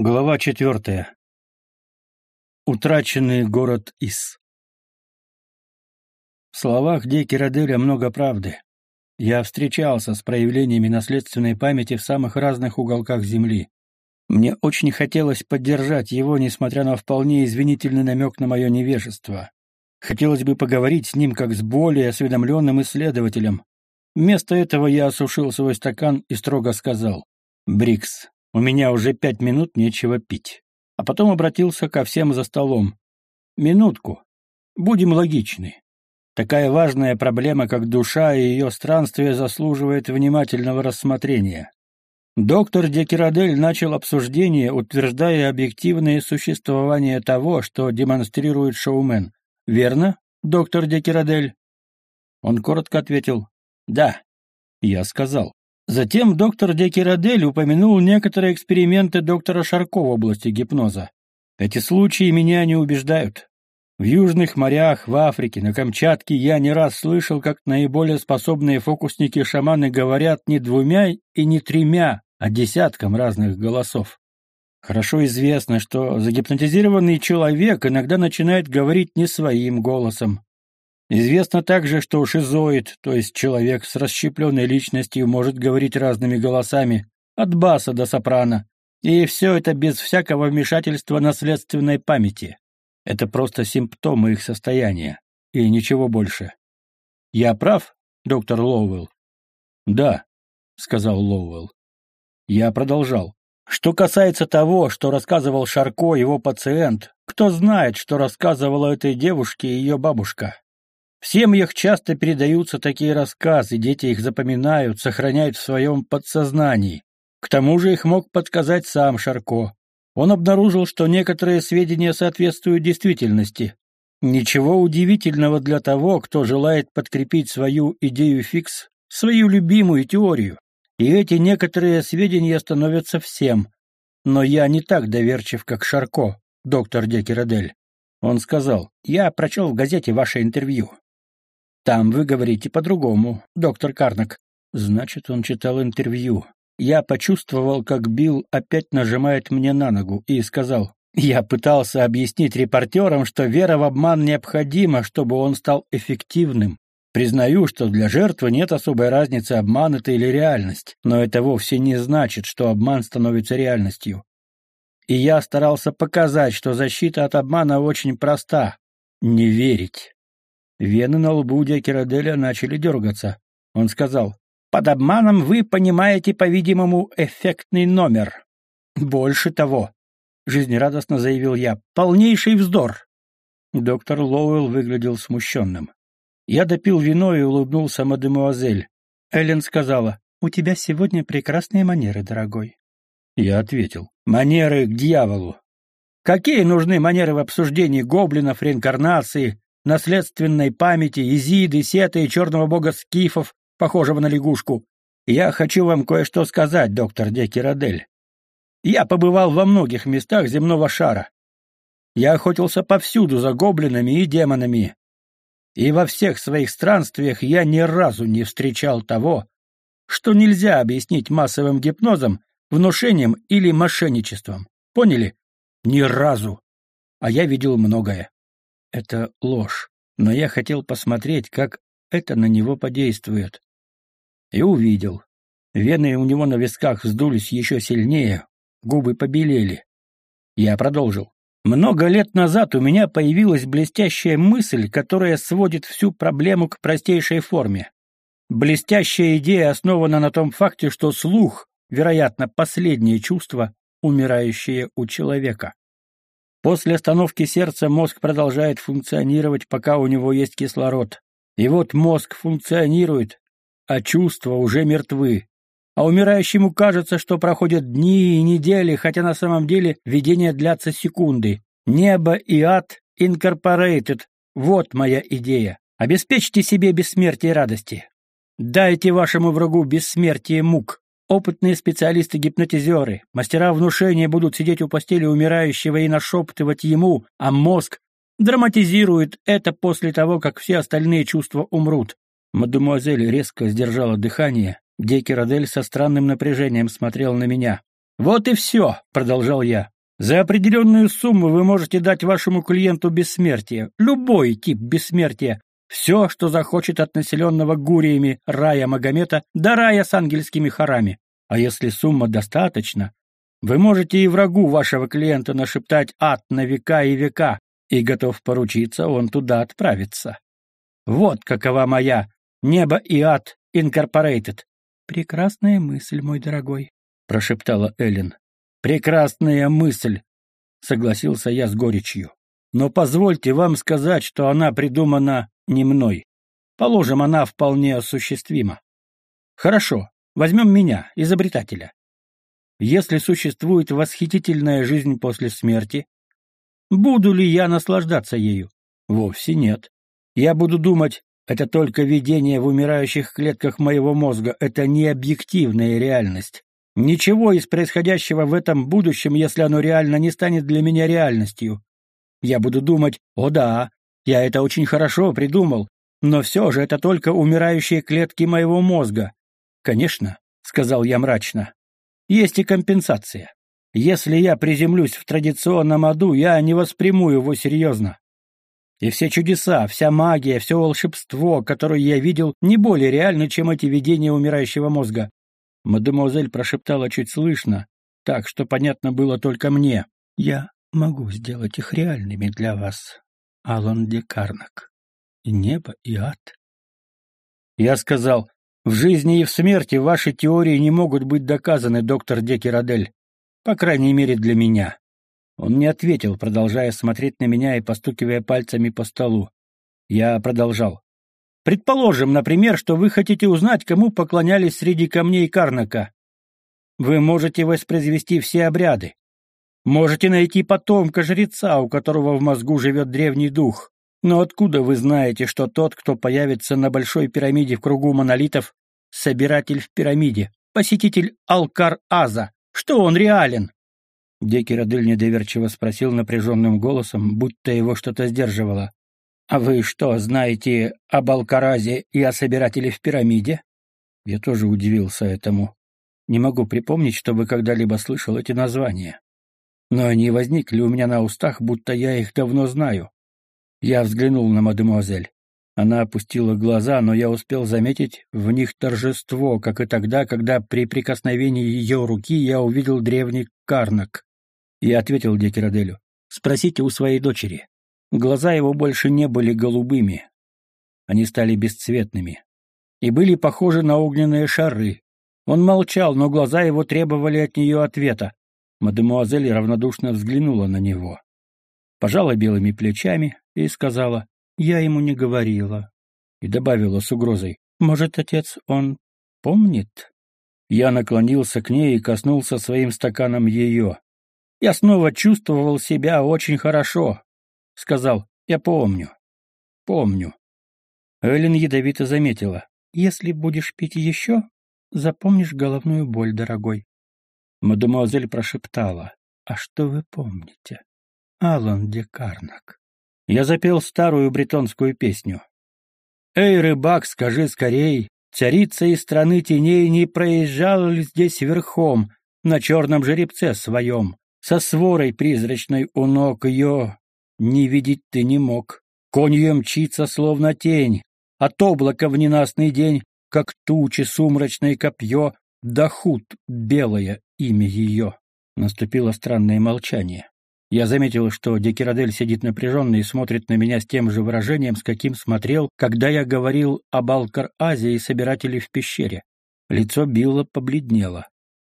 Глава четвертая. Утраченный город Ис. В словах Декераделя много правды. Я встречался с проявлениями наследственной памяти в самых разных уголках Земли. Мне очень хотелось поддержать его, несмотря на вполне извинительный намек на мое невежество. Хотелось бы поговорить с ним как с более осведомленным исследователем. Вместо этого я осушил свой стакан и строго сказал, «Брикс, у меня уже пять минут нечего пить. А потом обратился ко всем за столом. Минутку. Будем логичны. Такая важная проблема, как душа и ее странствие, заслуживает внимательного рассмотрения. Доктор Декирадель начал обсуждение, утверждая объективное существование того, что демонстрирует шоумен. Верно, доктор Декирадель? Он коротко ответил «Да». Я сказал Затем доктор Декирадель упомянул некоторые эксперименты доктора Шарко в области гипноза. Эти случаи меня не убеждают. В южных морях, в Африке, на Камчатке я не раз слышал, как наиболее способные фокусники-шаманы говорят не двумя и не тремя, а десятком разных голосов. Хорошо известно, что загипнотизированный человек иногда начинает говорить не своим голосом, Известно также, что шизоид, то есть человек с расщепленной личностью, может говорить разными голосами, от баса до сопрано, и все это без всякого вмешательства наследственной памяти. Это просто симптомы их состояния, и ничего больше. Я прав, доктор Лоуэлл? Да, сказал Лоуэлл. Я продолжал. Что касается того, что рассказывал Шарко, его пациент, кто знает, что рассказывала этой девушке ее бабушка? В семьях часто передаются такие рассказы, дети их запоминают, сохраняют в своем подсознании. К тому же их мог подсказать сам Шарко. Он обнаружил, что некоторые сведения соответствуют действительности. Ничего удивительного для того, кто желает подкрепить свою идею фикс, свою любимую теорию. И эти некоторые сведения становятся всем. Но я не так доверчив, как Шарко, доктор Декерадель. Он сказал, я прочел в газете ваше интервью. Там вы говорите по-другому, доктор Карнак. Значит, он читал интервью. Я почувствовал, как Билл опять нажимает мне на ногу, и сказал, я пытался объяснить репортерам, что вера в обман необходима, чтобы он стал эффективным. Признаю, что для жертвы нет особой разницы, обман это или реальность, но это вовсе не значит, что обман становится реальностью. И я старался показать, что защита от обмана очень проста — не верить. Вены на лбу Декераделя начали дергаться. Он сказал, «Под обманом вы понимаете, по-видимому, эффектный номер. Больше того, — жизнерадостно заявил я, — полнейший вздор». Доктор Лоуэлл выглядел смущенным. Я допил вино и улыбнулся мадемуазель. Эллен сказала, «У тебя сегодня прекрасные манеры, дорогой». Я ответил, «Манеры к дьяволу». Какие нужны манеры в обсуждении гоблинов, реинкарнации, наследственной памяти Изиды, Сета и черного бога Скифов, похожего на лягушку. Я хочу вам кое-что сказать, доктор Декерадель. Я побывал во многих местах земного шара. Я охотился повсюду за гоблинами и демонами. И во всех своих странствиях я ни разу не встречал того, что нельзя объяснить массовым гипнозом, внушением или мошенничеством. Поняли? Ни разу. А я видел многое. Это ложь, но я хотел посмотреть, как это на него подействует. И увидел. Вены у него на висках вздулись еще сильнее, губы побелели. Я продолжил. Много лет назад у меня появилась блестящая мысль, которая сводит всю проблему к простейшей форме. Блестящая идея основана на том факте, что слух, вероятно, последнее чувство, умирающее у человека. После остановки сердца мозг продолжает функционировать, пока у него есть кислород. И вот мозг функционирует, а чувства уже мертвы. А умирающему кажется, что проходят дни и недели, хотя на самом деле видения длятся секунды. Небо и ад инкорпорейтед. Вот моя идея. Обеспечьте себе бессмертие радости. Дайте вашему врагу бессмертие мук. Опытные специалисты-гипнотизеры, мастера внушения будут сидеть у постели умирающего и нашептывать ему, а мозг драматизирует это после того, как все остальные чувства умрут. Мадемуазель резко сдержала дыхание. Декерадель со странным напряжением смотрел на меня. «Вот и все», — продолжал я. «За определенную сумму вы можете дать вашему клиенту бессмертие, любой тип бессмертия, все, что захочет от населенного гуриями рая Магомета до рая с ангельскими хорами. А если сумма достаточна, вы можете и врагу вашего клиента нашептать ад на века и века, и готов поручиться, он туда отправится. Вот какова моя «Небо и ад инкорпорейтед». «Прекрасная мысль, мой дорогой», — прошептала Эллен. «Прекрасная мысль», — согласился я с горечью. «Но позвольте вам сказать, что она придумана не мной. Положим, она вполне осуществима. Хорошо, возьмем меня, изобретателя. Если существует восхитительная жизнь после смерти, буду ли я наслаждаться ею? Вовсе нет. Я буду думать, это только видение в умирающих клетках моего мозга, это не объективная реальность. Ничего из происходящего в этом будущем, если оно реально не станет для меня реальностью. Я буду думать, о да, я это очень хорошо придумал, но все же это только умирающие клетки моего мозга. Конечно, сказал я мрачно. Есть и компенсация. Если я приземлюсь в традиционном аду, я не восприму его серьезно. И все чудеса, вся магия, все волшебство, которое я видел, не более реальны, чем эти видения умирающего мозга. Мадемуазель прошептала чуть слышно, так что понятно было только мне. «Я могу сделать их реальными для вас, Алан Декарнак. Небо, и ад. Я сказал, в жизни и в смерти ваши теории не могут быть доказаны, доктор Декерадель. По крайней мере, для меня. Он не ответил, продолжая смотреть на меня и постукивая пальцами по столу. Я продолжал. Предположим, например, что вы хотите узнать, кому поклонялись среди камней Карнака. Вы можете воспроизвести все обряды, Можете найти потомка жреца, у которого в мозгу живет древний дух. Но откуда вы знаете, что тот, кто появится на большой пирамиде в кругу монолитов, собиратель в пирамиде, посетитель Алкар-Аза, что он реален? Декерадель недоверчиво спросил напряженным голосом, будто его что-то сдерживало. «А вы что, знаете об Алкаразе и о собирателе в пирамиде?» Я тоже удивился этому. Не могу припомнить, чтобы когда-либо слышал эти названия но они возникли у меня на устах, будто я их давно знаю. Я взглянул на мадемуазель. Она опустила глаза, но я успел заметить в них торжество, как и тогда, когда при прикосновении ее руки я увидел древний карнак. Я ответил Декераделю. «Спросите у своей дочери». Глаза его больше не были голубыми. Они стали бесцветными. И были похожи на огненные шары. Он молчал, но глаза его требовали от нее ответа. Мадемуазель равнодушно взглянула на него, пожала белыми плечами и сказала, «Я ему не говорила», и добавила с угрозой, «Может, отец, он помнит?» Я наклонился к ней и коснулся своим стаканом ее. Я снова чувствовал себя очень хорошо. Сказал, «Я помню, помню». Эллен ядовито заметила, «Если будешь пить еще, запомнишь головную боль, дорогой». Мадемуазель прошептала. «А что вы помните?» «Алан де Карнак». Я запел старую бретонскую песню. «Эй, рыбак, скажи скорей, царица из страны теней не проезжала ли здесь верхом, на черном жеребце своем, со сворой призрачной у ног ее не видеть ты не мог. Конь ее мчится, словно тень, от облака в ненастный день, как тучи сумрачное копье, да худ белое имя ее. Наступило странное молчание. Я заметил, что Декирадель сидит напряженно и смотрит на меня с тем же выражением, с каким смотрел, когда я говорил об Алкар-Азе и собирателе в пещере. Лицо Билла побледнело.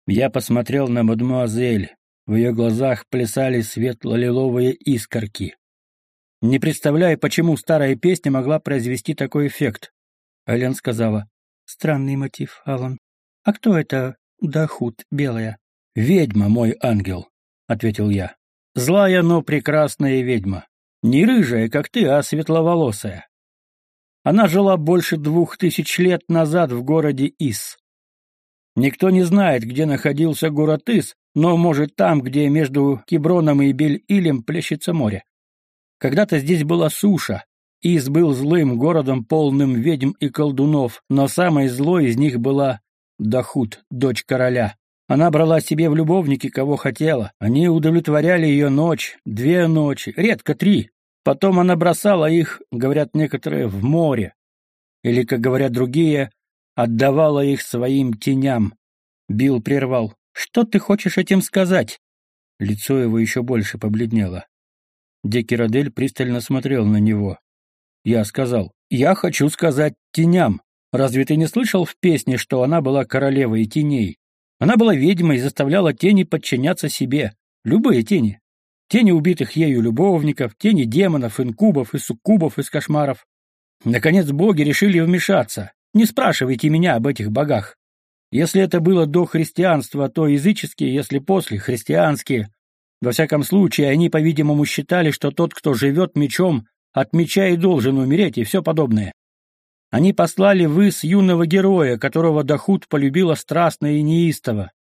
Я посмотрел на мадемуазель. В ее глазах плясали светло-лиловые искорки. Не представляю, почему старая песня могла произвести такой эффект. Элен сказала. «Странный мотив, Алан. А кто это Дахут белая. «Ведьма, мой ангел», — ответил я. «Злая, но прекрасная ведьма. Не рыжая, как ты, а светловолосая. Она жила больше двух тысяч лет назад в городе Ис. Никто не знает, где находился город Ис, но, может, там, где между Киброном и Бель-Илем плещется море. Когда-то здесь была суша. Ис был злым городом, полным ведьм и колдунов, но самой злой из них была Дахут, дочь короля. Она брала себе в любовники, кого хотела. Они удовлетворяли ее ночь, две ночи, редко три. Потом она бросала их, говорят некоторые, в море. Или, как говорят другие, отдавала их своим теням. Билл прервал. «Что ты хочешь этим сказать?» Лицо его еще больше побледнело. Декирадель пристально смотрел на него. Я сказал, «Я хочу сказать теням. Разве ты не слышал в песне, что она была королевой теней? Она была ведьмой и заставляла тени подчиняться себе. Любые тени. Тени убитых ею любовников, тени демонов, инкубов и суккубов из кошмаров. Наконец боги решили вмешаться. Не спрашивайте меня об этих богах. Если это было до христианства, то языческие, если после, христианские. Во всяком случае, они, по-видимому, считали, что тот, кто живет мечом, от меча и должен умереть, и все подобное. Они послали выс юного героя, которого Дахут полюбила страстно и неистово.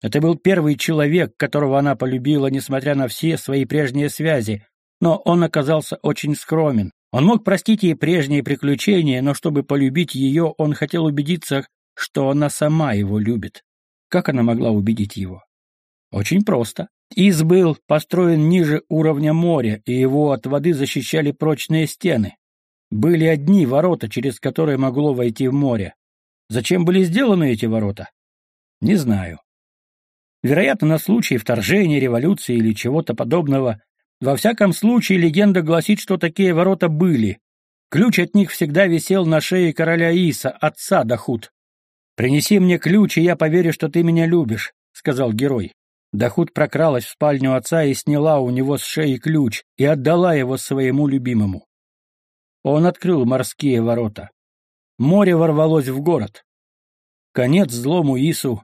Это был первый человек, которого она полюбила, несмотря на все свои прежние связи, но он оказался очень скромен. Он мог простить ей прежние приключения, но чтобы полюбить ее, он хотел убедиться, что она сама его любит. Как она могла убедить его? Очень просто. Из был построен ниже уровня моря, и его от воды защищали прочные стены. Были одни ворота, через которые могло войти в море. Зачем были сделаны эти ворота? Не знаю. Вероятно, на случай вторжения, революции или чего-то подобного. Во всяком случае, легенда гласит, что такие ворота были. Ключ от них всегда висел на шее короля Иса, отца Дахут. «Принеси мне ключ, и я поверю, что ты меня любишь», — сказал герой. Дахут прокралась в спальню отца и сняла у него с шеи ключ и отдала его своему любимому. Он открыл морские ворота. Море ворвалось в город. Конец злому Ису,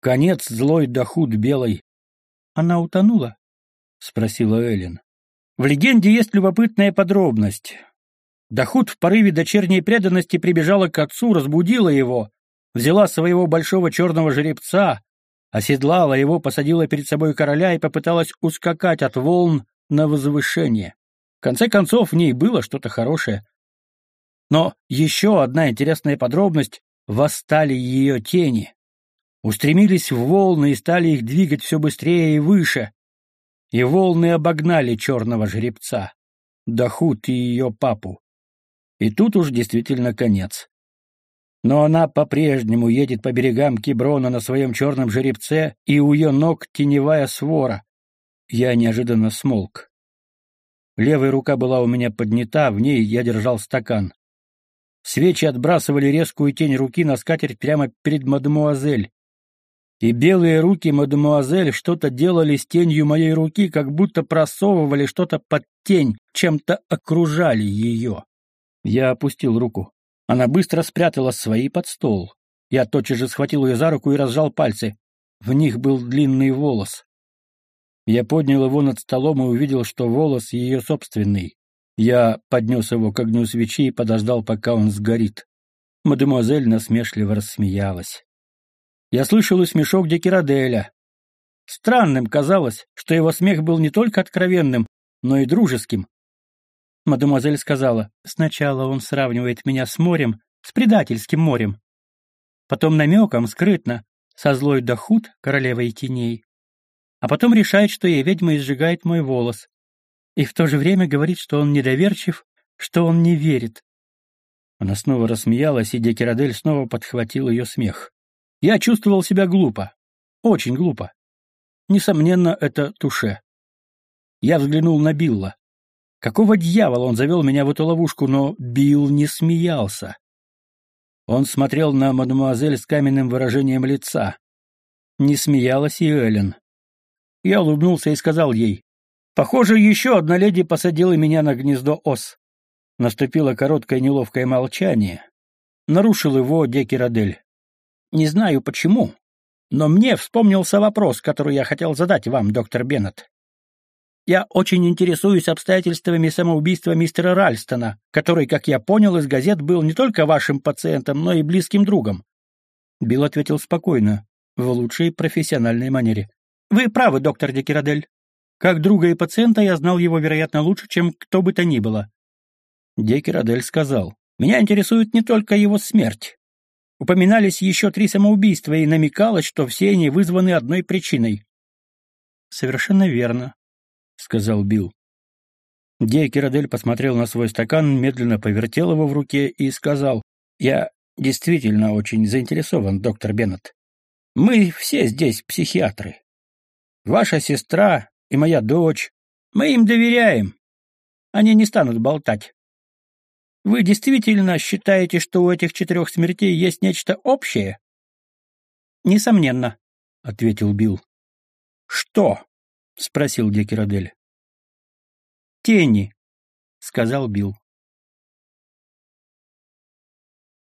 конец злой Дахут белой. Она утонула? спросила Эллен. В легенде есть любопытная подробность. Дахут в порыве дочерней преданности прибежала к отцу, разбудила его, взяла своего большого черного жеребца, оседлала его, посадила перед собой короля и попыталась ускакать от волн на возвышение. Конце концов, в ней было что-то хорошее. Но еще одна интересная подробность — восстали ее тени. Устремились в волны и стали их двигать все быстрее и выше. И волны обогнали черного жеребца, Дахут и ее папу. И тут уж действительно конец. Но она по-прежнему едет по берегам Киброна на своем черном жеребце, и у ее ног теневая свора. Я неожиданно смолк. Левая рука была у меня поднята, в ней я держал стакан. Свечи отбрасывали резкую тень руки на скатерть прямо перед мадемуазель. И белые руки мадемуазель что-то делали с тенью моей руки, как будто просовывали что-то под тень, чем-то окружали ее. Я опустил руку. Она быстро спрятала свои под стол. Я тотчас же схватил ее за руку и разжал пальцы. В них был длинный волос. Я поднял его над столом и увидел, что волос ее собственный. Я поднес его к огню свечи и подождал, пока он сгорит. Мадемуазель насмешливо рассмеялась. Я слышал и смешок Декираделя. Странным казалось, что его смех был не только откровенным, но и дружеским. Мадемуазель сказала, сначала он сравнивает меня с морем, с предательским морем. Потом намеком, скрытно, со злой Дахут, королевой теней. А потом решает, что я ведьма и сжигает мой волос. И в то же время говорит, что он недоверчив, что он не верит. Она снова рассмеялась, и Декирадель снова подхватил ее смех. Я чувствовал себя глупо. Очень глупо. Несомненно, это туше. Я взглянул на Билла. Какого дьявола он завел меня в эту ловушку, но Билл не смеялся. Он смотрел на мадемуазель с каменным выражением лица. Не смеялась и Эллен. Я улыбнулся и сказал ей, «Похоже, еще одна леди посадила меня на гнездо ос». Наступило короткое неловкое молчание. Нарушил его Декирадель. «Не знаю почему, но мне вспомнился вопрос, который я хотел задать вам, доктор Беннет. Я очень интересуюсь обстоятельствами самоубийства мистера Ральстона, который, как я понял из газет, был не только вашим пациентом, но и близким другом. Билл ответил спокойно, в лучшей профессиональной манере. Вы правы, доктор Декирадель. Как друга и пациента я знал его, вероятно, лучше, чем кто бы то ни было. Декирадель сказал, меня интересует не только его смерть. упоминались еще три самоубийства и намекалось, что все они вызваны одной причиной. «Совершенно верно», — сказал Билл. Декерадель посмотрел на свой стакан, медленно повертел его в руке и сказал, «Я действительно очень заинтересован, доктор Беннет. Мы все здесь психиатры. Ваша сестра и моя дочь. Мы им доверяем. Они не станут болтать. Вы действительно считаете, что у этих четырех смертей есть нечто общее? Несомненно, ответил Билл. Что? спросил Декерадель. Тени, сказал Билл.